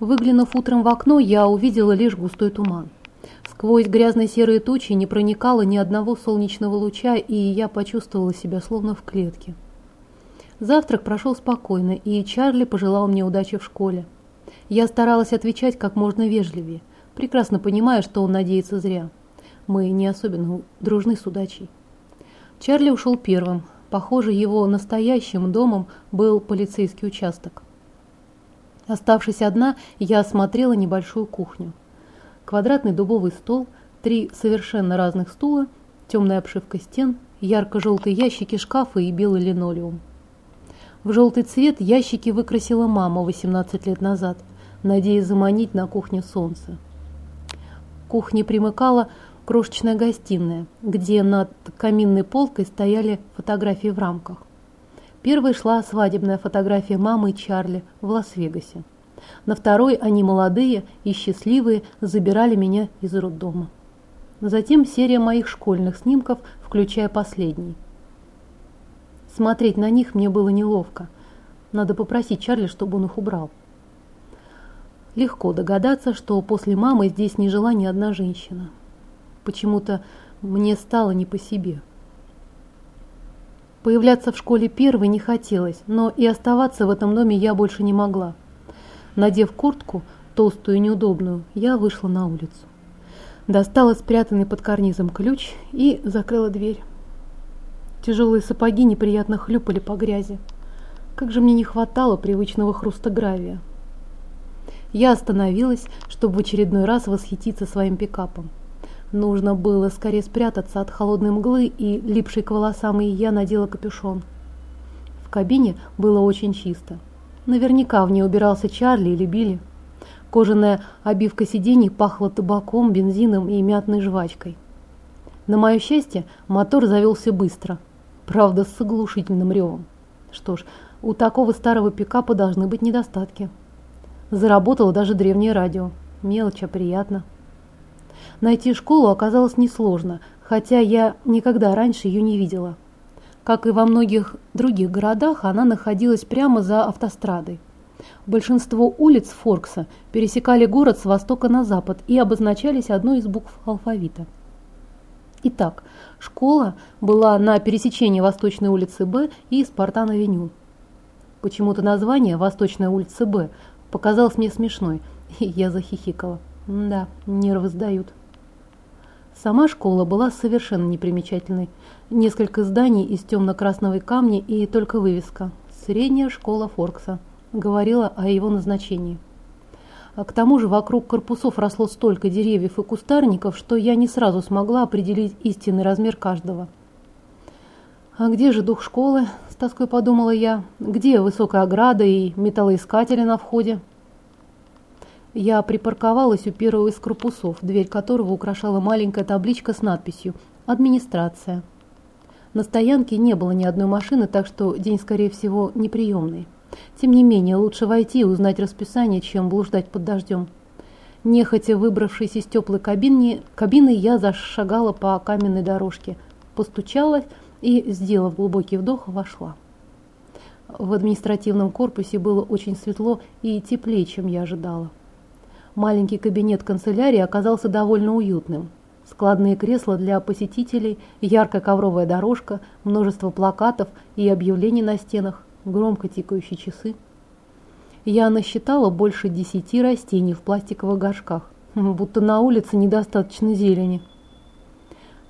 Выглянув утром в окно, я увидела лишь густой туман. Сквозь грязно-серые тучи не проникало ни одного солнечного луча, и я почувствовала себя словно в клетке. Завтрак прошел спокойно, и Чарли пожелал мне удачи в школе. Я старалась отвечать как можно вежливее, прекрасно понимая, что он надеется зря. Мы не особенно дружны с удачей. Чарли ушел первым. Похоже, его настоящим домом был полицейский участок. Оставшись одна, я осмотрела небольшую кухню. Квадратный дубовый стол, три совершенно разных стула, темная обшивка стен, ярко-желтые ящики шкафа и белый линолеум. В желтый цвет ящики выкрасила мама 18 лет назад, надеясь заманить на кухне солнце. Кухне примыкала крошечная гостиная, где над каминной полкой стояли фотографии в рамках. Первой шла свадебная фотография мамы и Чарли в Лас-Вегасе. На второй они молодые и счастливые забирали меня из роддома. Затем серия моих школьных снимков, включая последний. Смотреть на них мне было неловко. Надо попросить Чарли, чтобы он их убрал. Легко догадаться, что после мамы здесь не жила ни одна женщина. Почему-то мне стало не по себе. Появляться в школе первой не хотелось, но и оставаться в этом доме я больше не могла. Надев куртку, толстую и неудобную, я вышла на улицу. Достала спрятанный под карнизом ключ и закрыла дверь. Тяжелые сапоги неприятно хлюпали по грязи. Как же мне не хватало привычного хруста гравия. Я остановилась, чтобы в очередной раз восхититься своим пикапом. Нужно было скорее спрятаться от холодной мглы и липшей к волосам, и я надела капюшон. В кабине было очень чисто. Наверняка в ней убирался Чарли или Билли. Кожаная обивка сидений пахла табаком, бензином и мятной жвачкой. На мое счастье, мотор завелся быстро, правда с оглушительным ревом. Что ж, у такого старого пикапа должны быть недостатки. Заработало даже древнее радио. Мелочь, а приятно. Найти школу оказалось несложно, хотя я никогда раньше ее не видела. Как и во многих других городах, она находилась прямо за автострадой. Большинство улиц Форкса пересекали город с востока на запад и обозначались одной из букв алфавита. Итак, школа была на пересечении Восточной улицы Б и Спартан-авеню. Почему-то название «Восточная улица Б» показалось мне смешной, и я захихикала. Да, нервы сдают. Сама школа была совершенно непримечательной. Несколько зданий из темно-красного камня и только вывеска «Средняя школа Форкса» говорила о его назначении. А к тому же вокруг корпусов росло столько деревьев и кустарников, что я не сразу смогла определить истинный размер каждого. «А где же дух школы?» – с тоской подумала я. «Где высокая ограда и металлоискатели на входе?» Я припарковалась у первого из корпусов, дверь которого украшала маленькая табличка с надписью «Администрация». На стоянке не было ни одной машины, так что день, скорее всего, неприемный. Тем не менее, лучше войти и узнать расписание, чем блуждать под дождем. Нехотя выбравшись из теплой кабины, кабины я зашагала по каменной дорожке, постучалась и, сделав глубокий вдох, вошла. В административном корпусе было очень светло и теплее, чем я ожидала. Маленький кабинет канцелярии оказался довольно уютным. Складные кресла для посетителей, яркая ковровая дорожка, множество плакатов и объявлений на стенах, громко тикающие часы. Я насчитала больше десяти растений в пластиковых горшках, будто на улице недостаточно зелени.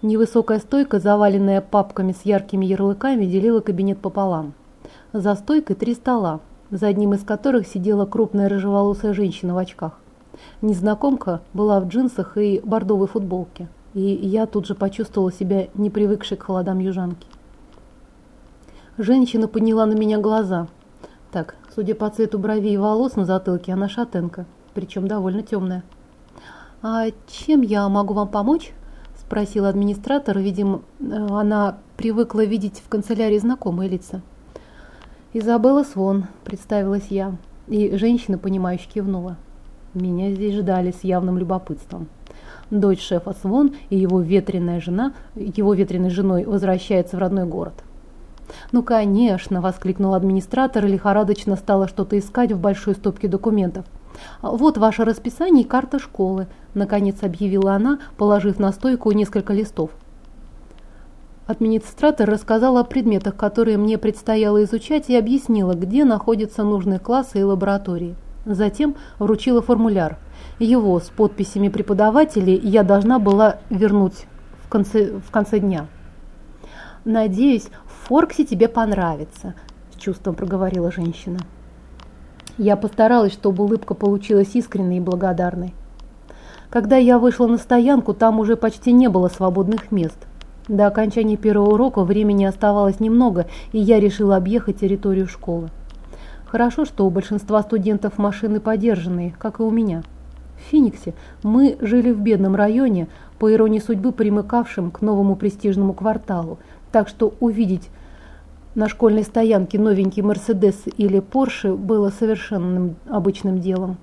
Невысокая стойка, заваленная папками с яркими ярлыками, делила кабинет пополам. За стойкой три стола, за одним из которых сидела крупная рыжеволосая женщина в очках. Незнакомка была в джинсах и бордовой футболке, и я тут же почувствовала себя не привыкшей к холодам южанки. Женщина подняла на меня глаза. Так, судя по цвету бровей и волос на затылке, она шатенка, причем довольно темная. «А чем я могу вам помочь?» – спросила администратор. Видимо, она привыкла видеть в канцелярии знакомые лица. «Изабелла Свон», – представилась я, и женщина, понимающе кивнула. Меня здесь ждали с явным любопытством. Дочь шефа Свон и его ветреная жена, его ветреной женой возвращается в родной город. «Ну, конечно!» – воскликнул администратор и лихорадочно стала что-то искать в большой стопке документов. «Вот ваше расписание и карта школы», – наконец объявила она, положив на стойку несколько листов. Администратор рассказала о предметах, которые мне предстояло изучать, и объяснила, где находятся нужные классы и лаборатории. Затем вручила формуляр. Его с подписями преподавателей я должна была вернуть в конце, в конце дня. «Надеюсь, Форксе тебе понравится», – с чувством проговорила женщина. Я постаралась, чтобы улыбка получилась искренней и благодарной. Когда я вышла на стоянку, там уже почти не было свободных мест. До окончания первого урока времени оставалось немного, и я решила объехать территорию школы. Хорошо, что у большинства студентов машины подержанные, как и у меня. В Фениксе мы жили в бедном районе, по иронии судьбы примыкавшем к новому престижному кварталу, так что увидеть на школьной стоянке новенький Мерседес или Порше было совершенно обычным делом.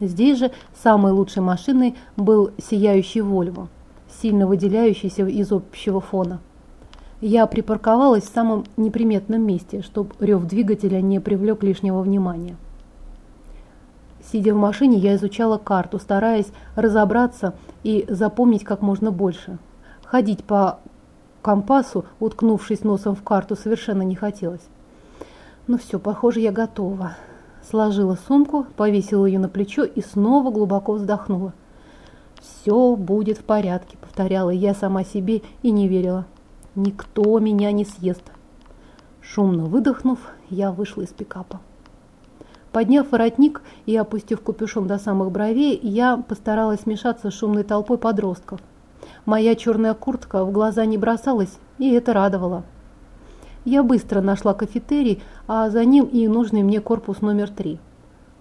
Здесь же самой лучшей машиной был сияющий Вольво, сильно выделяющийся из общего фона. Я припарковалась в самом неприметном месте, чтобы рев двигателя не привлек лишнего внимания. Сидя в машине, я изучала карту, стараясь разобраться и запомнить как можно больше. Ходить по компасу, уткнувшись носом в карту, совершенно не хотелось. Ну все, похоже, я готова. Сложила сумку, повесила ее на плечо и снова глубоко вздохнула. «Все будет в порядке», — повторяла я сама себе и не верила. «Никто меня не съест». Шумно выдохнув, я вышла из пикапа. Подняв воротник и опустив капюшон до самых бровей, я постаралась смешаться с шумной толпой подростков. Моя черная куртка в глаза не бросалась, и это радовало. Я быстро нашла кафетерий, а за ним и нужный мне корпус номер три.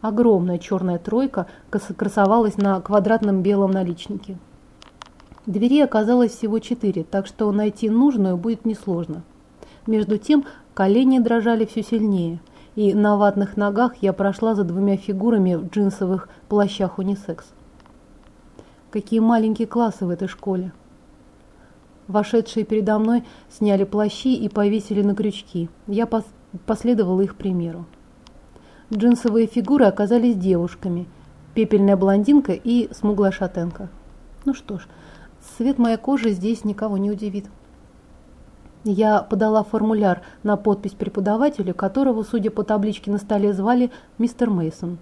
Огромная черная тройка красовалась на квадратном белом наличнике. Дверей оказалось всего четыре, так что найти нужную будет несложно. Между тем колени дрожали все сильнее, и на ватных ногах я прошла за двумя фигурами в джинсовых плащах унисекс. Какие маленькие классы в этой школе. Вошедшие передо мной сняли плащи и повесили на крючки. Я пос последовала их примеру. Джинсовые фигуры оказались девушками. Пепельная блондинка и смуглая шатенка. Ну что ж, цвет моей кожи здесь никого не удивит. Я подала формуляр на подпись преподавателю, которого, судя по табличке на столе, звали мистер Мейсон.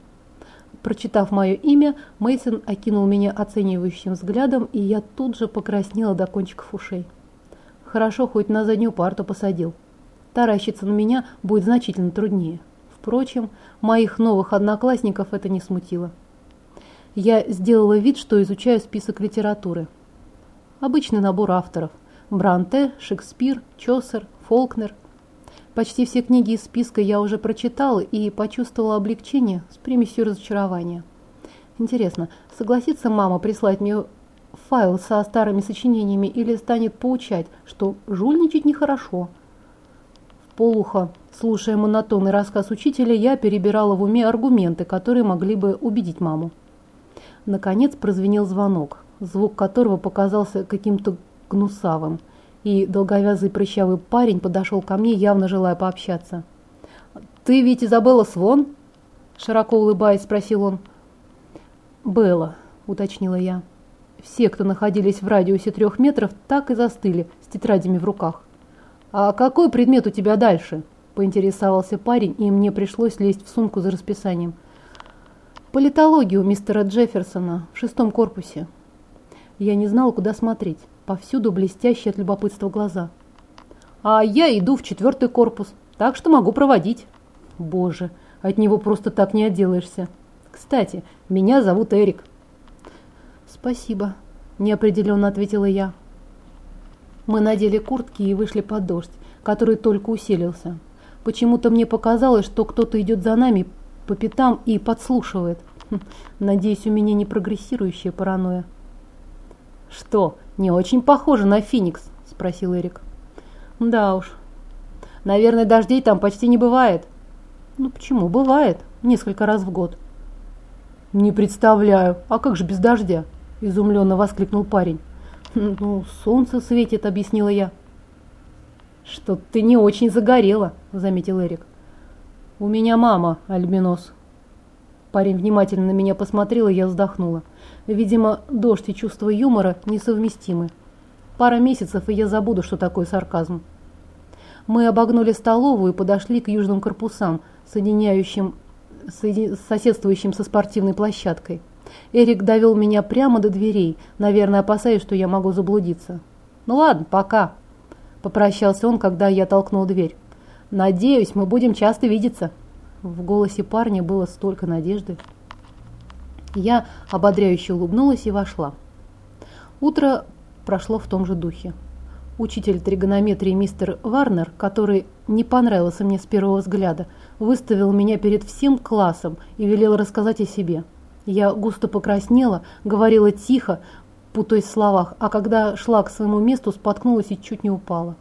Прочитав мое имя, Мейсон окинул меня оценивающим взглядом, и я тут же покраснела до кончиков ушей. Хорошо, хоть на заднюю парту посадил. Таращиться на меня будет значительно труднее. Впрочем, моих новых одноклассников это не смутило. Я сделала вид, что изучаю список литературы. Обычный набор авторов. Бранте, Шекспир, Чосер, Фолкнер – Почти все книги из списка я уже прочитала и почувствовала облегчение с примесью разочарования. Интересно, согласится мама прислать мне файл со старыми сочинениями или станет поучать, что жульничать нехорошо? В полухо, слушая монотонный рассказ учителя, я перебирала в уме аргументы, которые могли бы убедить маму. Наконец прозвенел звонок, звук которого показался каким-то гнусавым – и долговязый прыщавый парень подошел ко мне, явно желая пообщаться. «Ты ведь Изабелла Свон?» Широко улыбаясь, спросил он. «Белла», — уточнила я. Все, кто находились в радиусе трех метров, так и застыли с тетрадями в руках. «А какой предмет у тебя дальше?» – поинтересовался парень, и мне пришлось лезть в сумку за расписанием. «Политологию мистера Джефферсона в шестом корпусе». Я не знала, куда смотреть повсюду блестящие от любопытства глаза. «А я иду в четвертый корпус, так что могу проводить». «Боже, от него просто так не отделаешься. Кстати, меня зовут Эрик». «Спасибо», – неопределенно ответила я. Мы надели куртки и вышли под дождь, который только усилился. Почему-то мне показалось, что кто-то идет за нами по пятам и подслушивает. Хм, надеюсь, у меня не прогрессирующая паранойя. «Что, не очень похоже на Феникс?» – спросил Эрик. «Да уж. Наверное, дождей там почти не бывает». «Ну почему? Бывает. Несколько раз в год». «Не представляю. А как же без дождя?» – изумленно воскликнул парень. «Ну, солнце светит», – объяснила я. «Что ты не очень загорела», – заметил Эрик. «У меня мама альбинос», Парень внимательно на меня посмотрел, и я вздохнула. Видимо, дождь и чувство юмора несовместимы. Пара месяцев, и я забуду, что такое сарказм. Мы обогнули столовую и подошли к южным корпусам, соединяющим, соеди, соседствующим со спортивной площадкой. Эрик довел меня прямо до дверей, наверное, опасаясь, что я могу заблудиться. «Ну ладно, пока», – попрощался он, когда я толкнул дверь. «Надеюсь, мы будем часто видеться». В голосе парня было столько надежды. Я ободряюще улыбнулась и вошла. Утро прошло в том же духе. Учитель тригонометрии мистер Варнер, который не понравился мне с первого взгляда, выставил меня перед всем классом и велел рассказать о себе. Я густо покраснела, говорила тихо, путаясь в словах, а когда шла к своему месту, споткнулась и чуть не упала.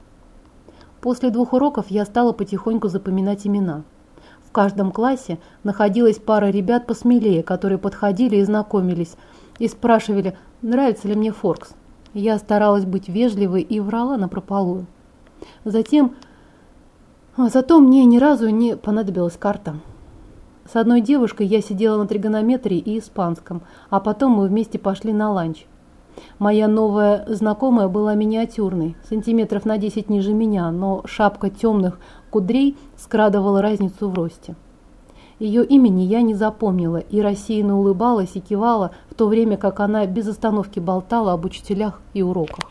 После двух уроков я стала потихоньку запоминать имена – каждом классе находилась пара ребят посмелее, которые подходили и знакомились, и спрашивали, нравится ли мне Форкс. Я старалась быть вежливой и врала напропалую. Затем, а зато мне ни разу не понадобилась карта. С одной девушкой я сидела на тригонометрии и испанском, а потом мы вместе пошли на ланч. Моя новая знакомая была миниатюрной, сантиметров на 10 ниже меня, но шапка темных кудрей скрадывала разницу в росте. Ее имени я не запомнила и рассеянно улыбалась и кивала, в то время как она без остановки болтала об учителях и уроках.